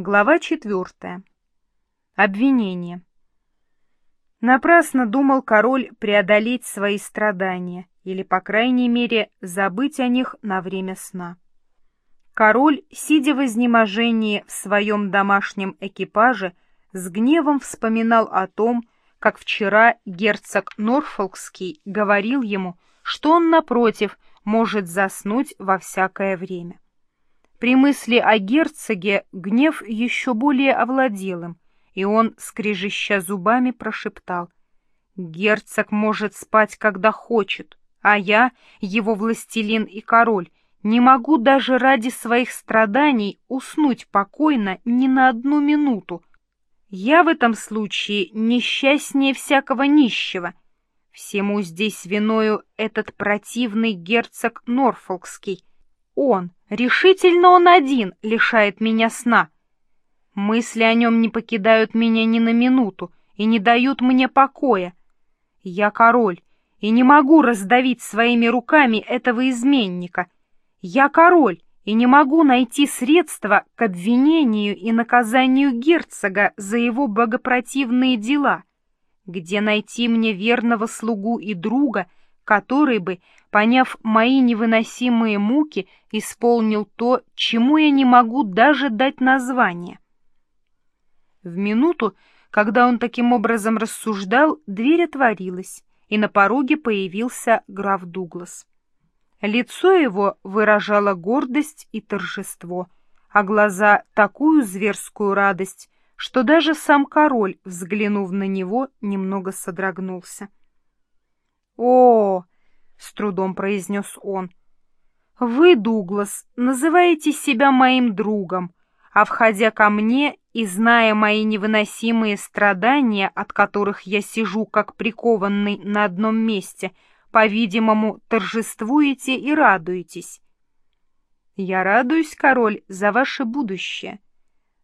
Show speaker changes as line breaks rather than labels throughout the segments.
Глава четвертая. Обвинение. Напрасно думал король преодолеть свои страдания, или, по крайней мере, забыть о них на время сна. Король, сидя в изнеможении в своем домашнем экипаже, с гневом вспоминал о том, как вчера герцог Норфолкский говорил ему, что он, напротив, может заснуть во всякое время. При мысли о герцоге гнев еще более овладел им, и он, скрежеща зубами, прошептал. «Герцог может спать, когда хочет, а я, его властелин и король, не могу даже ради своих страданий уснуть покойно ни на одну минуту. Я в этом случае несчастнее всякого нищего. Всему здесь виною этот противный герцог Норфолкский, он, решительно он один, лишает меня сна. Мысли о нем не покидают меня ни на минуту и не дают мне покоя. Я король и не могу раздавить своими руками этого изменника. Я король и не могу найти средства к обвинению и наказанию герцога за его богопротивные дела. Где найти мне верного слугу и друга — который бы, поняв мои невыносимые муки, исполнил то, чему я не могу даже дать название. В минуту, когда он таким образом рассуждал, дверь отворилась, и на пороге появился граф Дуглас. Лицо его выражало гордость и торжество, а глаза — такую зверскую радость, что даже сам король, взглянув на него, немного содрогнулся. «О!» — с трудом произнес он. «Вы, Дуглас, называете себя моим другом, а, входя ко мне и зная мои невыносимые страдания, от которых я сижу как прикованный на одном месте, по-видимому, торжествуете и радуетесь. Я радуюсь, король, за ваше будущее.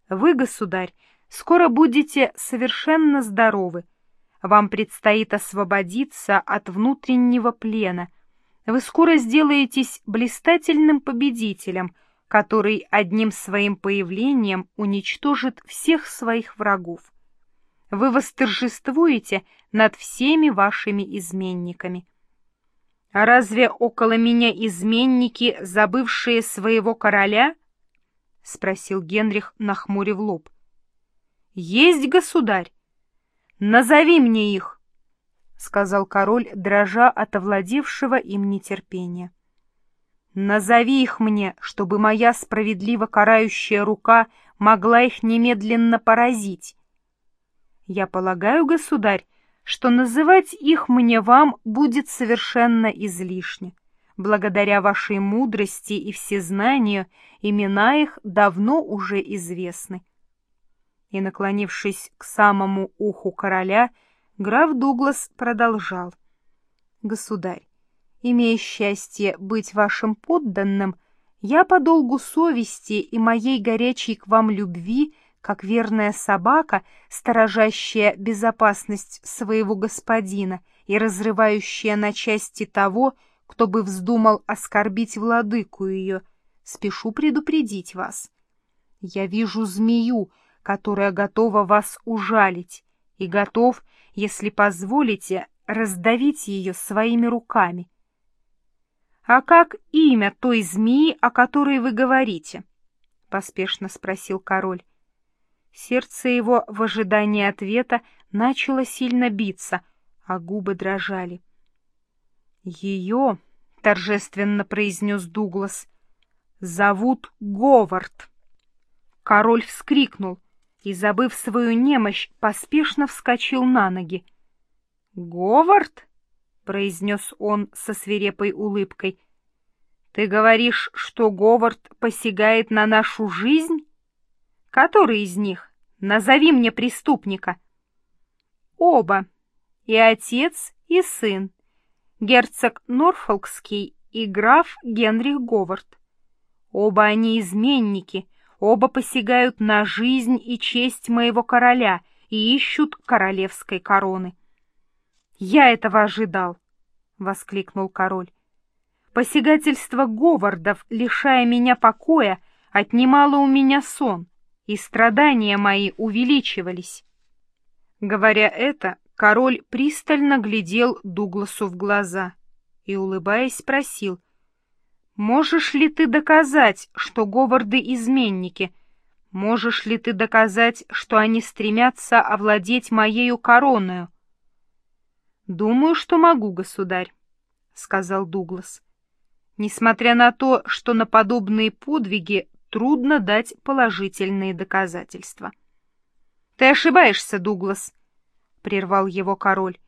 Вы, государь, скоро будете совершенно здоровы, вам предстоит освободиться от внутреннего плена. Вы скоро сделаетесь блистательным победителем, который одним своим появлением уничтожит всех своих врагов. Вы восторжествуете над всеми вашими изменниками. А разве около меня изменники, забывшие своего короля? — спросил Генрих, нахмурив лоб. — Есть, государь, «Назови мне их!» — сказал король, дрожа от овладевшего им нетерпения. «Назови их мне, чтобы моя справедливо карающая рука могла их немедленно поразить. Я полагаю, государь, что называть их мне вам будет совершенно излишне. Благодаря вашей мудрости и всезнанию имена их давно уже известны и, наклонившись к самому уху короля, граф Дуглас продолжал. «Государь, имея счастье быть вашим подданным, я по долгу совести и моей горячей к вам любви, как верная собака, сторожащая безопасность своего господина и разрывающая на части того, кто бы вздумал оскорбить владыку ее, спешу предупредить вас. Я вижу змею, которая готова вас ужалить, и готов, если позволите, раздавить ее своими руками. — А как имя той змеи, о которой вы говорите? — поспешно спросил король. Сердце его в ожидании ответа начало сильно биться, а губы дрожали. — Ее, — торжественно произнес Дуглас, — зовут Говард. Король вскрикнул и, забыв свою немощь, поспешно вскочил на ноги. «Говард?» — произнес он со свирепой улыбкой. «Ты говоришь, что Говард посягает на нашу жизнь? Который из них? Назови мне преступника». «Оба. И отец, и сын. Герцог Норфолкский и граф Генрих Говард. Оба они изменники» Оба посягают на жизнь и честь моего короля и ищут королевской короны. «Я этого ожидал!» — воскликнул король. «Посягательство Говардов, лишая меня покоя, отнимало у меня сон. и страдания мои увеличивались. Говоря это, король пристально глядел Дугласу в глаза и, улыбаясь, спросил, «Можешь ли ты доказать, что Говарды изменники? Можешь ли ты доказать, что они стремятся овладеть моею короною?» «Думаю, что могу, государь», — сказал Дуглас. «Несмотря на то, что на подобные подвиги трудно дать положительные доказательства». «Ты ошибаешься, Дуглас», — прервал его король.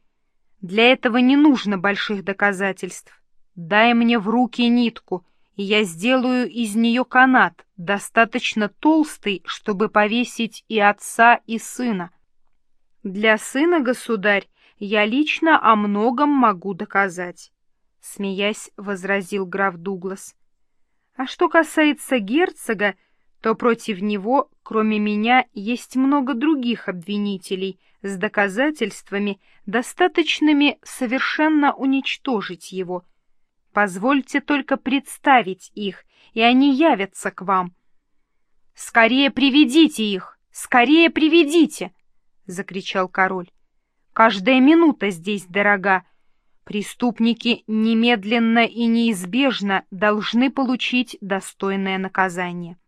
«Для этого не нужно больших доказательств. Дай мне в руки нитку, и я сделаю из нее канат, достаточно толстый, чтобы повесить и отца, и сына. Для сына, государь, я лично о многом могу доказать, — смеясь возразил граф Дуглас. А что касается герцога, то против него, кроме меня, есть много других обвинителей с доказательствами, достаточными совершенно уничтожить его — Позвольте только представить их, и они явятся к вам. — Скорее приведите их! Скорее приведите! — закричал король. — Каждая минута здесь дорога. Преступники немедленно и неизбежно должны получить достойное наказание.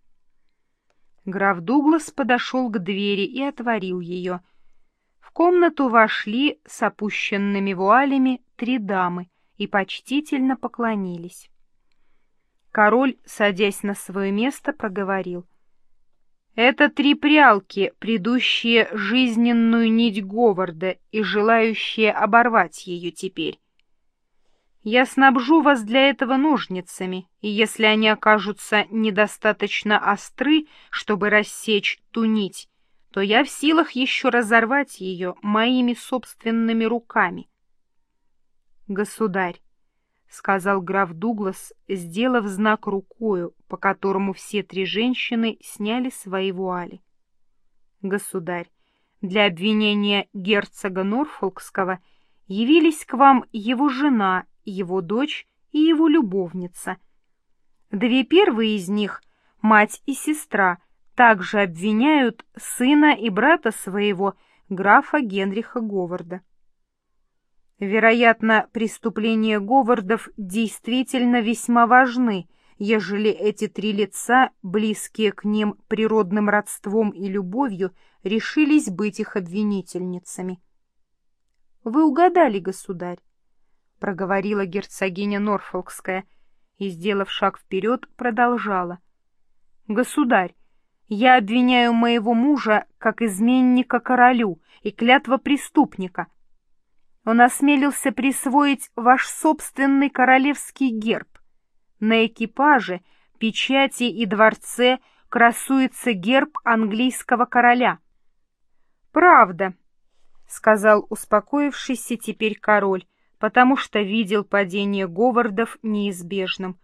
Граф Дуглас подошел к двери и отворил ее. В комнату вошли с опущенными вуалями три дамы — и почтительно поклонились. Король, садясь на свое место, проговорил. «Это три прялки, предыдущие жизненную нить Говарда и желающие оборвать ее теперь. Я снабжу вас для этого ножницами, и если они окажутся недостаточно остры, чтобы рассечь ту нить, то я в силах еще разорвать ее моими собственными руками. «Государь», — сказал граф Дуглас, сделав знак рукою, по которому все три женщины сняли свои вуали. «Государь, для обвинения герцога Норфолкского явились к вам его жена, его дочь и его любовница. Две первые из них, мать и сестра, также обвиняют сына и брата своего, графа Генриха Говарда. Вероятно, преступления Говардов действительно весьма важны, ежели эти три лица, близкие к ним природным родством и любовью, решились быть их обвинительницами. — Вы угадали, государь, — проговорила герцогиня Норфолкская и, сделав шаг вперед, продолжала. — Государь, я обвиняю моего мужа как изменника королю и клятва преступника — он осмелился присвоить ваш собственный королевский герб. На экипаже, печати и дворце красуется герб английского короля. «Правда», — сказал успокоившийся теперь король, потому что видел падение Говардов неизбежным.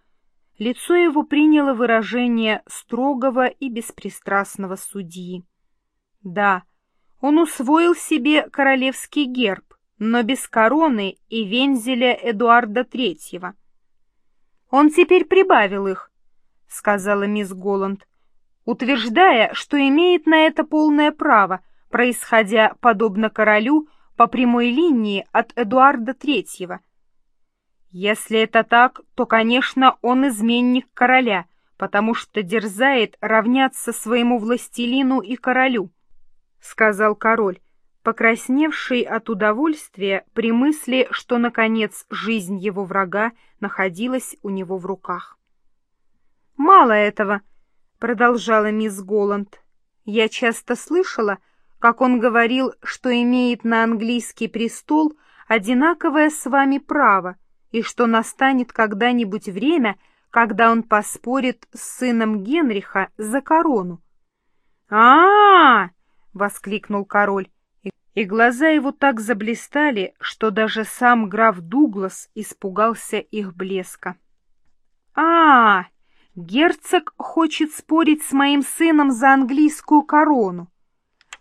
Лицо его приняло выражение строгого и беспристрастного судьи. Да, он усвоил себе королевский герб, но без короны и вензеля Эдуарда Третьего. «Он теперь прибавил их», — сказала мисс Голланд, утверждая, что имеет на это полное право, происходя, подобно королю, по прямой линии от Эдуарда Третьего. Если это так, то, конечно, он изменник короля, потому что дерзает равняться своему властелину и королю, — сказал король, покрасневший от удовольствия при мысли, что, наконец, жизнь его врага находилась у него в руках. «Мало этого», — продолжала мисс Голланд. «Я часто слышала, как он говорил, что имеет на английский престол одинаковое с вами право, и что настанет когда-нибудь время, когда он поспорит с сыном Генриха за корону. а, -а, -а воскликнул король и глаза его так заблистали, что даже сам граф Дуглас испугался их блеска. «А, герцог хочет спорить с моим сыном за английскую корону.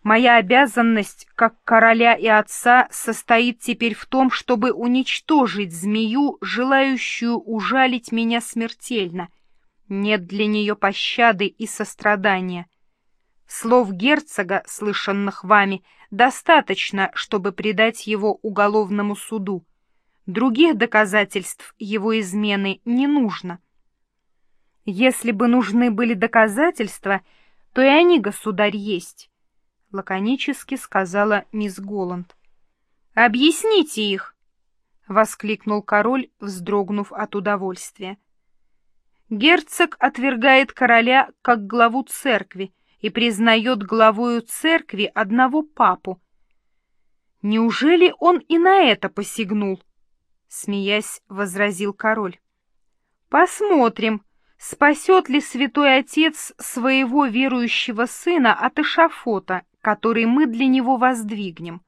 Моя обязанность, как короля и отца, состоит теперь в том, чтобы уничтожить змею, желающую ужалить меня смертельно. Нет для нее пощады и сострадания. Слов герцога, слышанных вами, достаточно, чтобы предать его уголовному суду. Других доказательств его измены не нужно. Если бы нужны были доказательства, то и они, государь, есть, — лаконически сказала мисс Голланд. — Объясните их! — воскликнул король, вздрогнув от удовольствия. Герцог отвергает короля как главу церкви, и признает главою церкви одного папу. Неужели он и на это посягнул? Смеясь, возразил король. Посмотрим, спасет ли святой отец своего верующего сына от эшафота, который мы для него воздвигнем.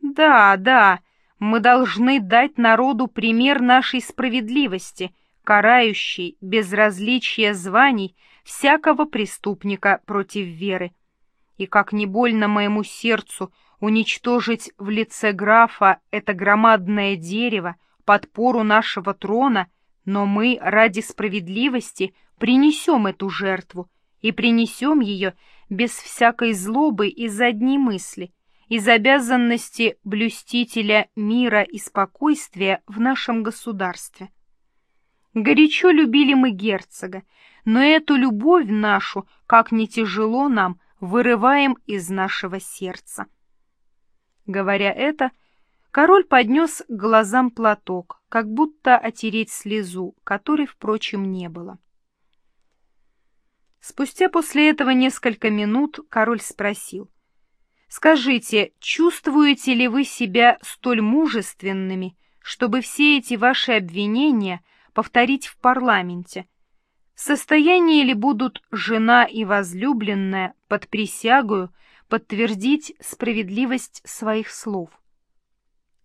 Да, да, мы должны дать народу пример нашей справедливости, карающей безразличие званий всякого преступника против веры. И как не больно моему сердцу уничтожить в лице графа это громадное дерево, подпору нашего трона, но мы ради справедливости принесем эту жертву и принесем ее без всякой злобы из одни мысли, из обязанности блюстителя мира и спокойствия в нашем государстве. Горячо любили мы герцога, но эту любовь нашу, как не тяжело нам, вырываем из нашего сердца. Говоря это, король поднес к глазам платок, как будто отереть слезу, которой, впрочем, не было. Спустя после этого несколько минут король спросил, «Скажите, чувствуете ли вы себя столь мужественными, чтобы все эти ваши обвинения повторить в парламенте, в состоянии ли будут жена и возлюбленная под присягою подтвердить справедливость своих слов?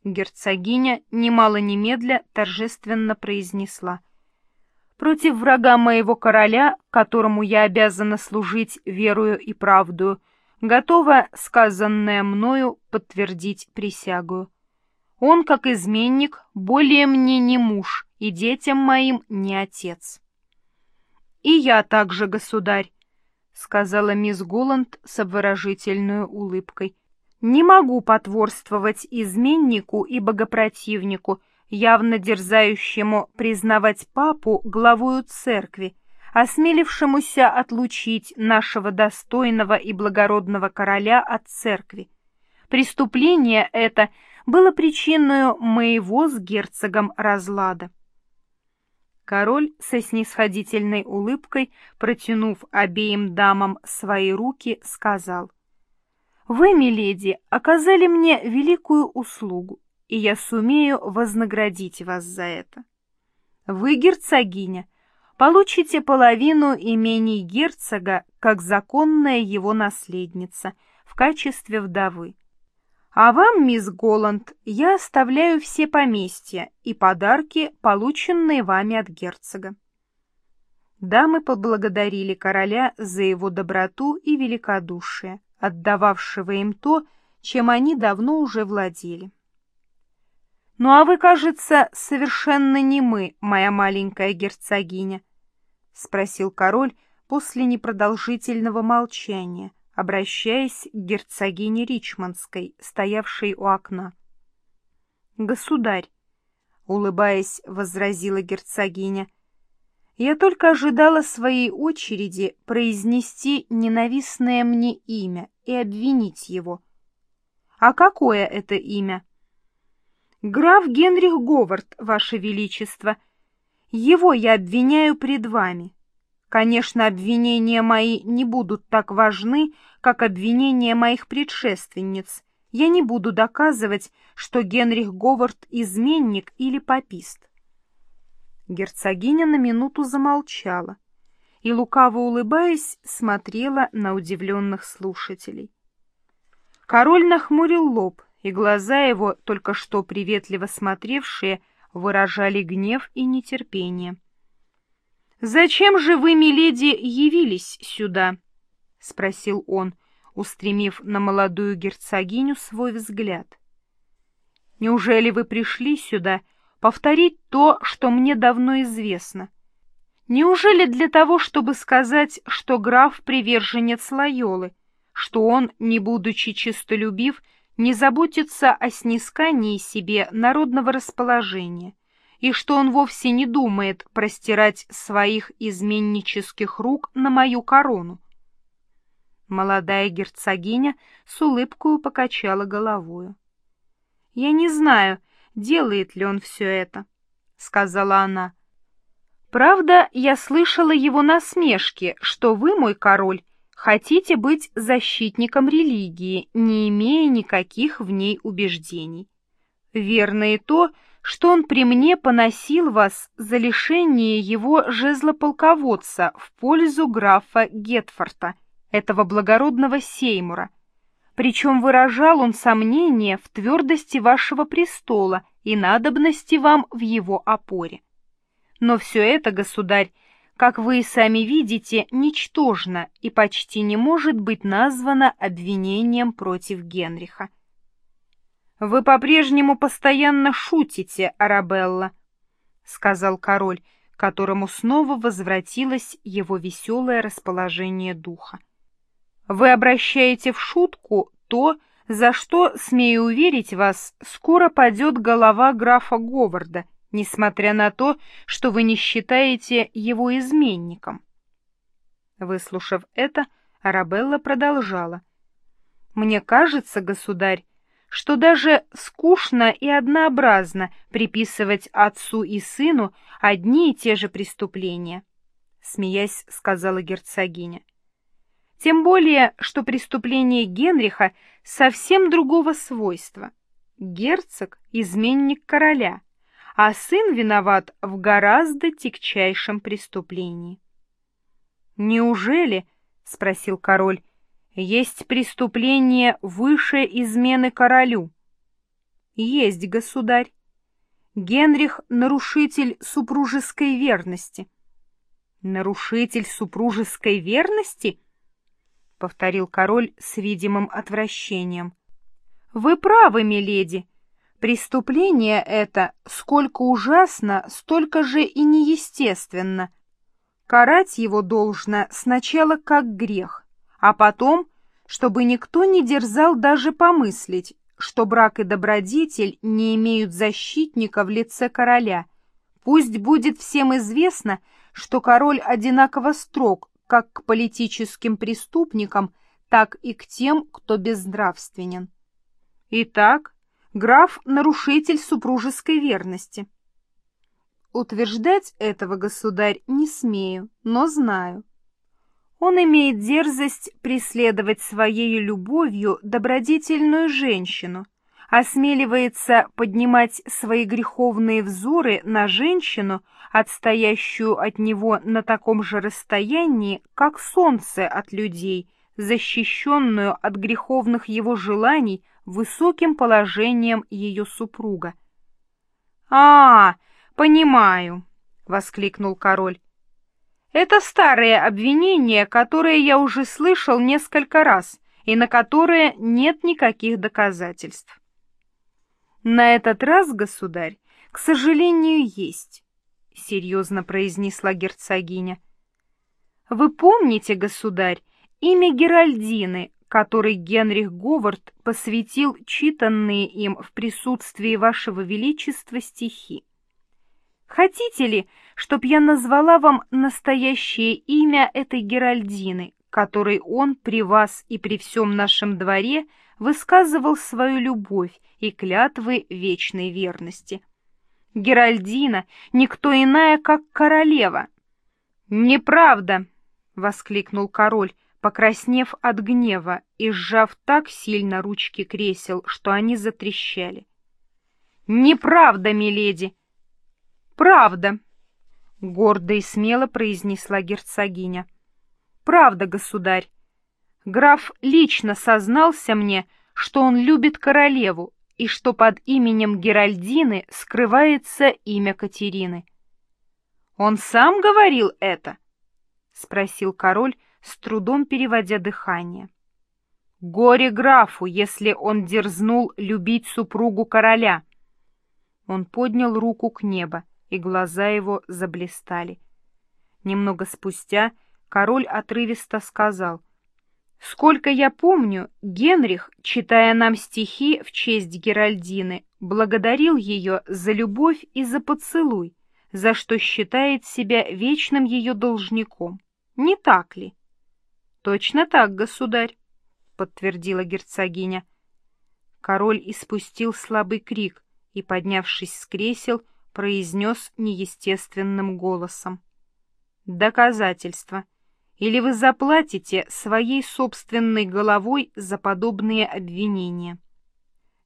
Герцогиня, немало немедля, торжественно произнесла. «Против врага моего короля, которому я обязана служить верою и правдою, готова сказанное мною подтвердить присягую. Он, как изменник, более мне не муж, и детям моим не отец». «И я также, государь», — сказала мисс Голланд с обворожительной улыбкой. «Не могу потворствовать изменнику и богопротивнику, явно дерзающему признавать папу главою церкви, осмелившемуся отлучить нашего достойного и благородного короля от церкви. Преступление это было причиной моего с герцогом разлада. Король со снисходительной улыбкой, протянув обеим дамам свои руки, сказал, «Вы, миледи, оказали мне великую услугу, и я сумею вознаградить вас за это. Вы, герцогиня, получите половину имений герцога как законная его наследница в качестве вдовы. А вам, мисс Голланд, я оставляю все поместья и подарки, полученные вами от герцога. Дамы поблагодарили короля за его доброту и великодушие, отдававшего им то, чем они давно уже владели. «Ну а вы, кажется, совершенно не мы, моя маленькая герцогиня», — спросил король после непродолжительного молчания, обращаясь к герцогине Ричмондской, стоявшей у окна. «Государь», — улыбаясь, возразила герцогиня, — «я только ожидала своей очереди произнести ненавистное мне имя и обвинить его». «А какое это имя?» «Граф Генрих Говард, Ваше Величество. Его я обвиняю пред вами. Конечно, обвинения мои не будут так важны, как обвинения моих предшественниц. Я не буду доказывать, что Генрих Говард изменник или попист. Герцогиня на минуту замолчала и, лукаво улыбаясь, смотрела на удивленных слушателей. Король нахмурил лоб, и глаза его, только что приветливо смотревшие, выражали гнев и нетерпение. «Зачем же вы, миледи, явились сюда?» — спросил он, устремив на молодую герцогиню свой взгляд. «Неужели вы пришли сюда повторить то, что мне давно известно? Неужели для того, чтобы сказать, что граф приверженец Лайолы, что он, не будучи честолюбив, не заботится о снискании себе народного расположения, и что он вовсе не думает простирать своих изменнических рук на мою корону? Молодая герцогиня с улыбкой покачала головою. «Я не знаю, делает ли он все это», — сказала она. «Правда, я слышала его насмешки, что вы, мой король, хотите быть защитником религии, не имея никаких в ней убеждений. Верно и то, что он при мне поносил вас за лишение его жезлополководца в пользу графа Гетфорта, этого благородного Сеймура. Причем выражал он сомнение в твердости вашего престола и надобности вам в его опоре. Но все это, государь, как вы и сами видите, ничтожно и почти не может быть названо обвинением против Генриха. «Вы по-прежнему постоянно шутите, Арабелла», — сказал король, которому снова возвратилось его веселое расположение духа. «Вы обращаете в шутку то, за что, смею уверить вас, скоро падет голова графа Говарда — несмотря на то, что вы не считаете его изменником. Выслушав это, Арабелла продолжала. «Мне кажется, государь, что даже скучно и однообразно приписывать отцу и сыну одни и те же преступления», — смеясь сказала герцогиня. «Тем более, что преступление Генриха совсем другого свойства. Герцог — изменник короля, а сын виноват в гораздо тягчайшем преступлении. «Неужели, — спросил король, — есть преступление выше измены королю?» «Есть, государь. Генрих — нарушитель супружеской верности». «Нарушитель супружеской верности?» — повторил король с видимым отвращением. «Вы правы, миледи», Преступление это сколько ужасно, столько же и неестественно. Карать его должно сначала как грех, а потом, чтобы никто не дерзал даже помыслить, что брак и добродетель не имеют защитника в лице короля. Пусть будет всем известно, что король одинаково строг как к политическим преступникам, так и к тем, кто безнравственен. Итак, граф — нарушитель супружеской верности. Утверждать этого, государь, не смею, но знаю. Он имеет дерзость преследовать своей любовью добродетельную женщину, осмеливается поднимать свои греховные взоры на женщину, отстоящую от него на таком же расстоянии, как солнце от людей, защищенную от греховных его желаний высоким положением ее супруга. «А, понимаю», — воскликнул король. «Это старое обвинение, которое я уже слышал несколько раз и на которое нет никаких доказательств». «На этот раз, государь, к сожалению, есть», — серьезно произнесла герцогиня. «Вы помните, государь, имя Геральдины, которой Генрих Говард посвятил читанные им в присутствии вашего величества стихи. Хотите ли, чтоб я назвала вам настоящее имя этой Геральдины, которой он при вас и при всем нашем дворе высказывал свою любовь и клятвы вечной верности? Геральдина — никто иная, как королева. «Неправда!» — воскликнул король, покраснев от гнева и сжав так сильно ручки кресел, что они затрещали. «Неправда, миледи!» «Правда!» — гордо и смело произнесла герцогиня. «Правда, государь. Граф лично сознался мне, что он любит королеву и что под именем Геральдины скрывается имя Катерины». «Он сам говорил это?» — спросил король, с трудом переводя дыхание. Горе графу, если он дерзнул любить супругу короля. Он поднял руку к небу, и глаза его заблистали. Немного спустя король отрывисто сказал, «Сколько я помню, Генрих, читая нам стихи в честь Геральдины, благодарил ее за любовь и за поцелуй, за что считает себя вечным ее должником. Не так ли?» «Точно так, государь», — подтвердила герцогиня. Король испустил слабый крик и, поднявшись с кресел, произнес неестественным голосом. «Доказательства. Или вы заплатите своей собственной головой за подобные обвинения?»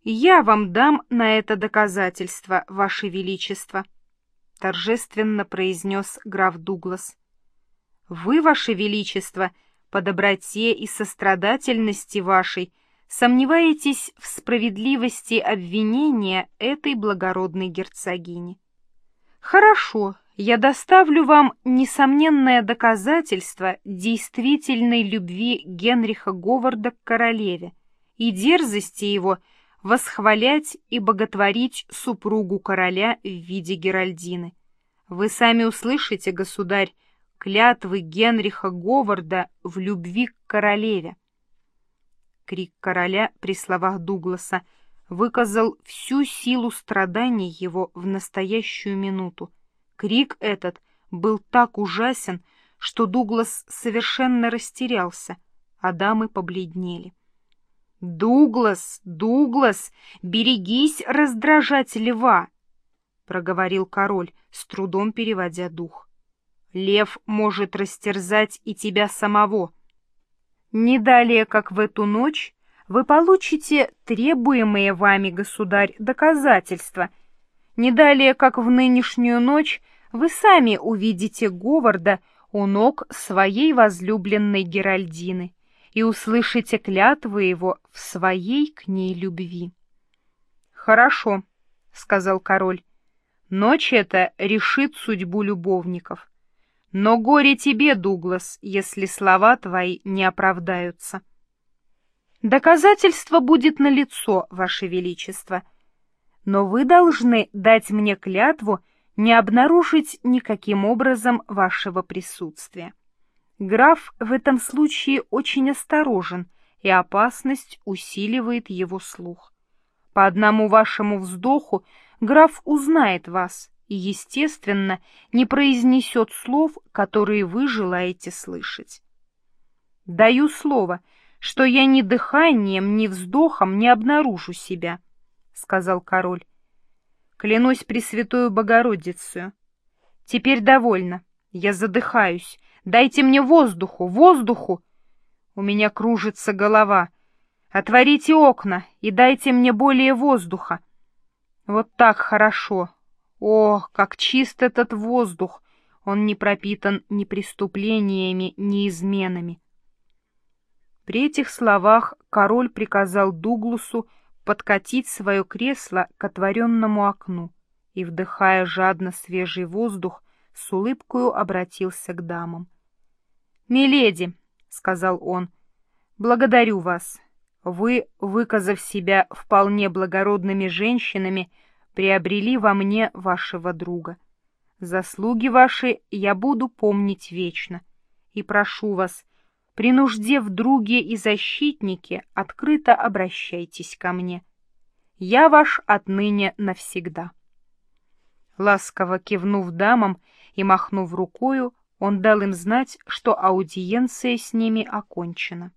«Я вам дам на это доказательство, Ваше Величество», — торжественно произнес граф Дуглас. «Вы, Ваше Величество, по доброте и сострадательности вашей сомневаетесь в справедливости обвинения этой благородной герцогини. Хорошо, я доставлю вам несомненное доказательство действительной любви Генриха Говарда к королеве и дерзости его восхвалять и боготворить супругу короля в виде Геральдины. Вы сами услышите, государь, клятвы Генриха Говарда в любви к королеве. Крик короля при словах Дугласа выказал всю силу страданий его в настоящую минуту. Крик этот был так ужасен, что Дуглас совершенно растерялся, а дамы побледнели. «Дуглас, Дуглас, берегись раздражать льва!» — проговорил король, с трудом переводя дух. «Лев может растерзать и тебя самого!» Не далее, как в эту ночь, вы получите требуемые вами, государь, доказательства. Не далее, как в нынешнюю ночь, вы сами увидите Говарда у ног своей возлюбленной Геральдины и услышите клятвы его в своей к ней любви. «Хорошо», — сказал король, — «ночь эта решит судьбу любовников. Но горе тебе, Дуглас, если слова твои не оправдаются. Доказательство будет налицо, Ваше Величество, но вы должны дать мне клятву не обнаружить никаким образом вашего присутствия. Граф в этом случае очень осторожен, и опасность усиливает его слух. По одному вашему вздоху граф узнает вас, и, естественно, не произнесет слов, которые вы желаете слышать. Даю слово, что я ни дыханием, ни вздохом не обнаружу себя, — сказал король. Клянусь Пресвятую Богородицу. Теперь довольно. Я задыхаюсь. Дайте мне воздуху, воздуху. У меня кружится голова. Отворите окна и дайте мне более воздуха. Вот так хорошо, Ох, как чист этот воздух! Он не пропитан ни преступлениями, ни изменами. При этих словах король приказал Дугласу подкатить свое кресло к отворенному окну и, вдыхая жадно свежий воздух, с улыбкою обратился к дамам. «Миледи», — сказал он, — «благодарю вас. Вы, выказав себя вполне благородными женщинами, — приобрели во мне вашего друга. Заслуги ваши я буду помнить вечно. И прошу вас, при нужде в друге и защитнике открыто обращайтесь ко мне. Я ваш отныне навсегда. Ласково кивнув дамам и махнув рукою, он дал им знать, что аудиенция с ними окончена.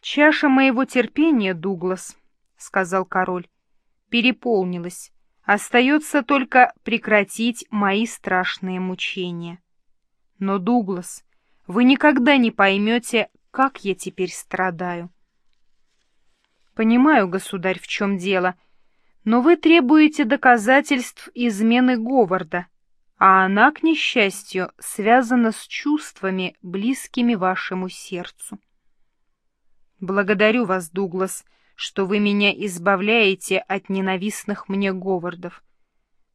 «Чаша моего терпения, Дуглас», — сказал король, переполнилась. Остается только прекратить мои страшные мучения. Но, Дуглас, вы никогда не поймете, как я теперь страдаю. Понимаю, государь, в чем дело, но вы требуете доказательств измены Говарда, а она, к несчастью, связана с чувствами, близкими вашему сердцу. Благодарю вас, Дуглас, — что вы меня избавляете от ненавистных мне Говардов.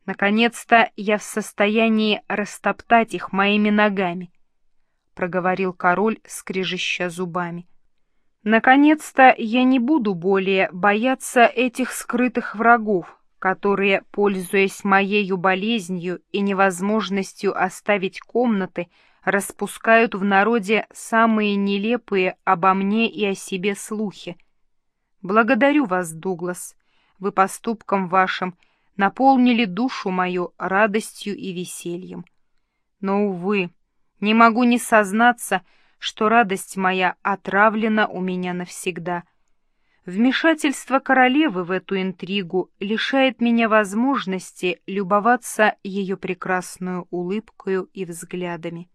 Наконец-то я в состоянии растоптать их моими ногами, — проговорил король, скрежеща зубами. Наконец-то я не буду более бояться этих скрытых врагов, которые, пользуясь моею болезнью и невозможностью оставить комнаты, распускают в народе самые нелепые обо мне и о себе слухи. Благодарю вас, Дуглас. Вы поступком вашим наполнили душу мою радостью и весельем. Но, увы, не могу не сознаться, что радость моя отравлена у меня навсегда. Вмешательство королевы в эту интригу лишает меня возможности любоваться ее прекрасную улыбкою и взглядами.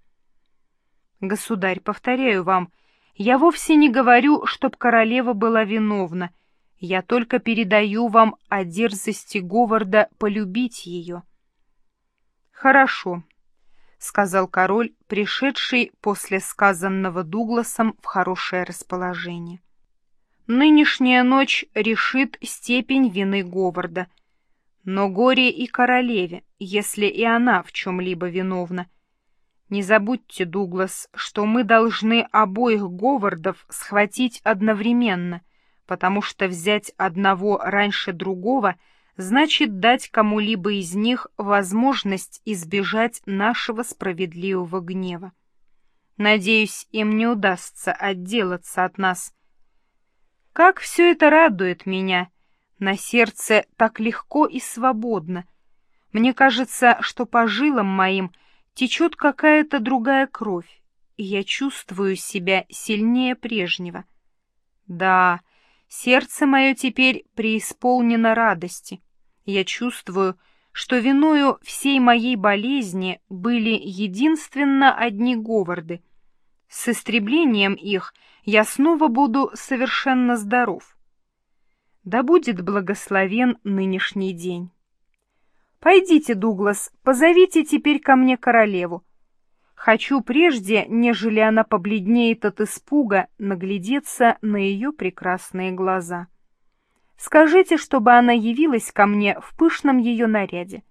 Государь, повторяю вам, я вовсе не говорю, чтоб королева была виновна, я только передаю вам о дерзости Говарда полюбить ее. Хорошо, — сказал король, пришедший после сказанного Дугласом в хорошее расположение. «Нынешняя ночь решит степень вины Говарда. Но горе и королеве, если и она в чем-либо виновна. Не забудьте, Дуглас, что мы должны обоих Говардов схватить одновременно, потому что взять одного раньше другого — значит дать кому-либо из них возможность избежать нашего справедливого гнева. Надеюсь, им не удастся отделаться от нас. Как все это радует меня! На сердце так легко и свободно. Мне кажется, что по жилам моим течет какая-то другая кровь, и я чувствую себя сильнее прежнего. Да, сердце мое теперь преисполнено радости. Я чувствую, что виною всей моей болезни были единственно одни Говарды. С истреблением их я снова буду совершенно здоров. Да будет благословен нынешний день. Пойдите, Дуглас, позовите теперь ко мне королеву. Хочу прежде, нежели она побледнеет от испуга, наглядеться на ее прекрасные глаза. Скажите, чтобы она явилась ко мне в пышном ее наряде.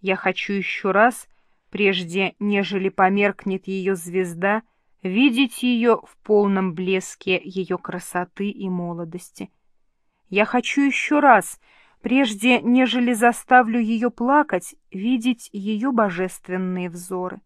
Я хочу еще раз, прежде нежели померкнет ее звезда, видеть ее в полном блеске ее красоты и молодости. Я хочу еще раз, прежде нежели заставлю ее плакать, видеть ее божественные взоры.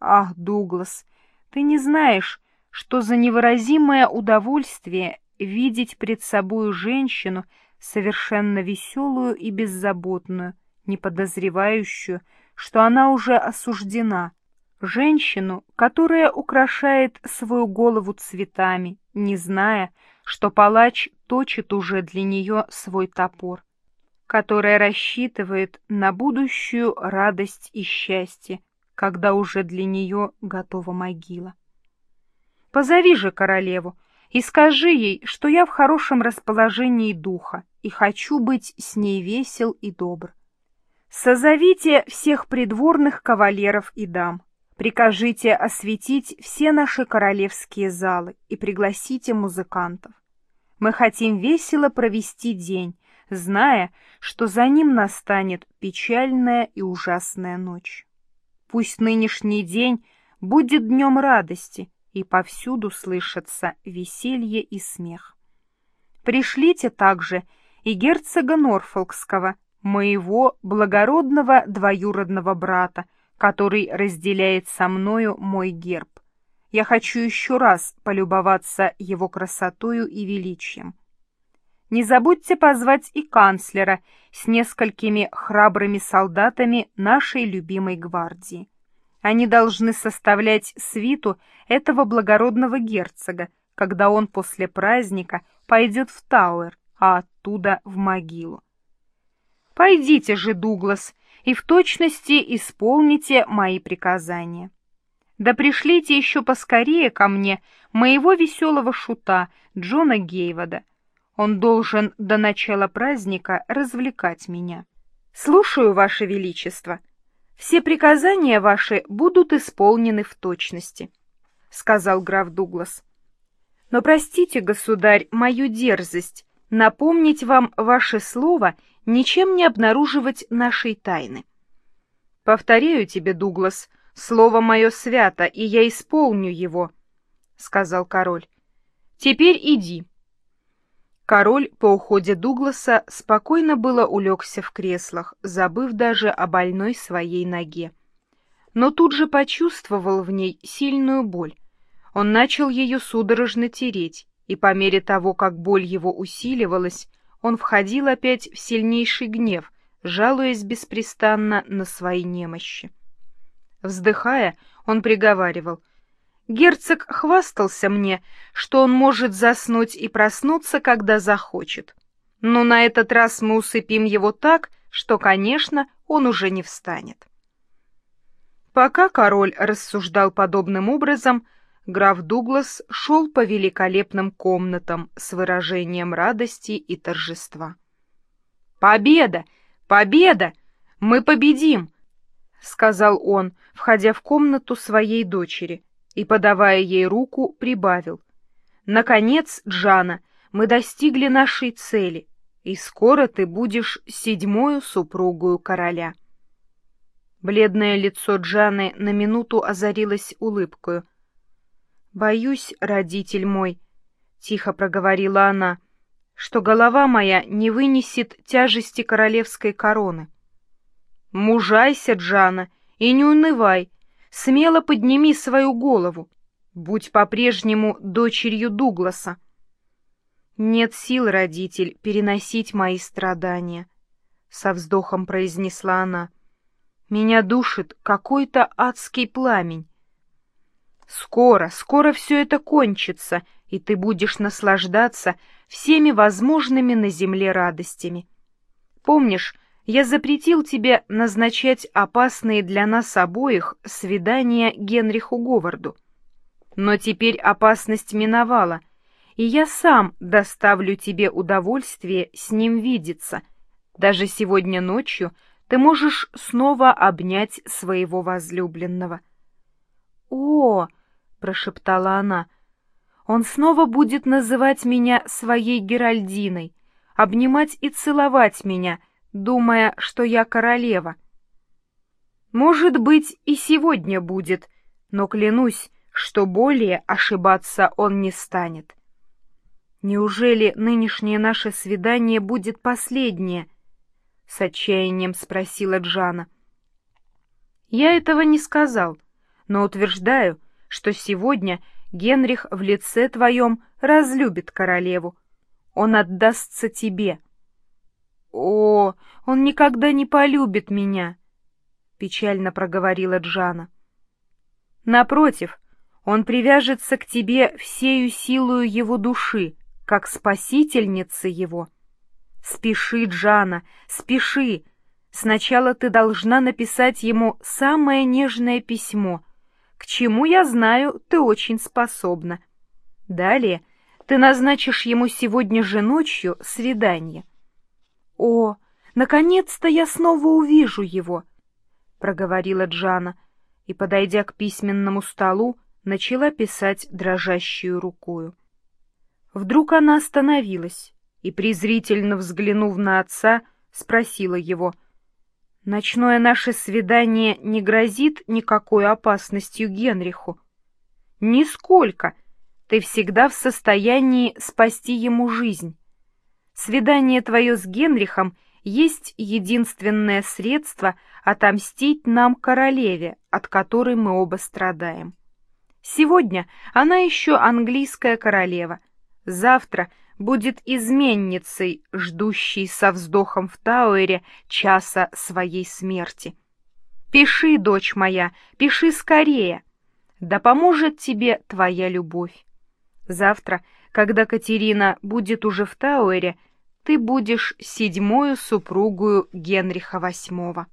Ах, Дуглас, ты не знаешь, что за невыразимое удовольствие видеть пред собою женщину, совершенно веселую и беззаботную, не подозревающую, что она уже осуждена, женщину, которая украшает свою голову цветами, не зная, что палач точит уже для нее свой топор, которая рассчитывает на будущую радость и счастье, когда уже для нее готова могила. Позови же королеву, и скажи ей, что я в хорошем расположении духа и хочу быть с ней весел и добр. Созовите всех придворных кавалеров и дам, прикажите осветить все наши королевские залы и пригласите музыкантов. Мы хотим весело провести день, зная, что за ним настанет печальная и ужасная ночь. Пусть нынешний день будет днем радости, и повсюду слышатся веселье и смех. Пришлите также и герцога Норфолкского, моего благородного двоюродного брата, который разделяет со мною мой герб. Я хочу еще раз полюбоваться его красотою и величием. Не забудьте позвать и канцлера с несколькими храбрыми солдатами нашей любимой гвардии. Они должны составлять свиту этого благородного герцога, когда он после праздника пойдет в Тауэр, а оттуда в могилу. Пойдите же, Дуглас, и в точности исполните мои приказания. Да пришлите еще поскорее ко мне моего веселого шута Джона Гейвода. Он должен до начала праздника развлекать меня. Слушаю, Ваше Величество. Все приказания ваши будут исполнены в точности, — сказал граф Дуглас. Но простите, государь, мою дерзость, напомнить вам ваше слово ничем не обнаруживать нашей тайны. Повторяю тебе, Дуглас, слово мое свято, и я исполню его, — сказал король. Теперь иди. Король по уходе Дугласа спокойно было улегся в креслах, забыв даже о больной своей ноге. Но тут же почувствовал в ней сильную боль. Он начал ее судорожно тереть, и по мере того, как боль его усиливалась, он входил опять в сильнейший гнев, жалуясь беспрестанно на свои немощи. Вздыхая, он приговаривал — Герцог хвастался мне, что он может заснуть и проснуться, когда захочет. Но на этот раз мы усыпим его так, что, конечно, он уже не встанет. Пока король рассуждал подобным образом, граф Дуглас шел по великолепным комнатам с выражением радости и торжества. «Победа! Победа! Мы победим!» — сказал он, входя в комнату своей дочери — и, подавая ей руку, прибавил. «Наконец, Джана, мы достигли нашей цели, и скоро ты будешь седьмою супругою короля». Бледное лицо Джаны на минуту озарилось улыбкою. «Боюсь, родитель мой», — тихо проговорила она, — «что голова моя не вынесет тяжести королевской короны». «Мужайся, Джана, и не унывай», смело подними свою голову. Будь по-прежнему дочерью Дугласа. Нет сил, родитель, переносить мои страдания, — со вздохом произнесла она. Меня душит какой-то адский пламень. Скоро, скоро все это кончится, и ты будешь наслаждаться всеми возможными на земле радостями. Помнишь, я запретил тебе назначать опасные для нас обоих свидания Генриху Говарду. Но теперь опасность миновала, и я сам доставлю тебе удовольствие с ним видеться. Даже сегодня ночью ты можешь снова обнять своего возлюбленного. «О!» — прошептала она. «Он снова будет называть меня своей Геральдиной, обнимать и целовать меня — думая, что я королева. Может быть, и сегодня будет, но клянусь, что более ошибаться он не станет. Неужели нынешнее наше свидание будет последнее? С отчаянием спросила Джана. Я этого не сказал, но утверждаю, что сегодня Генрих в лице твоем разлюбит королеву. Он отдастся тебе. — «О, он никогда не полюбит меня!» — печально проговорила Джана. «Напротив, он привяжется к тебе всею силою его души, как спасительница его. Спеши, Джана, спеши! Сначала ты должна написать ему самое нежное письмо, к чему, я знаю, ты очень способна. Далее ты назначишь ему сегодня же ночью свидание. «О, наконец-то я снова увижу его!» — проговорила Джана и, подойдя к письменному столу, начала писать дрожащую рукою. Вдруг она остановилась и, презрительно взглянув на отца, спросила его, «Ночное наше свидание не грозит никакой опасностью Генриху?» «Нисколько! Ты всегда в состоянии спасти ему жизнь. Свидание твое с Генрихом есть единственное средство отомстить нам королеве, от которой мы оба страдаем. Сегодня она еще английская королева, завтра будет изменницей, ждущей со вздохом в Тауэре часа своей смерти. Пиши, дочь моя, пиши скорее, да поможет тебе твоя любовь. Завтра, когда Катерина будет уже в Тауэре, ты будешь седьмою супругою Генриха VIII.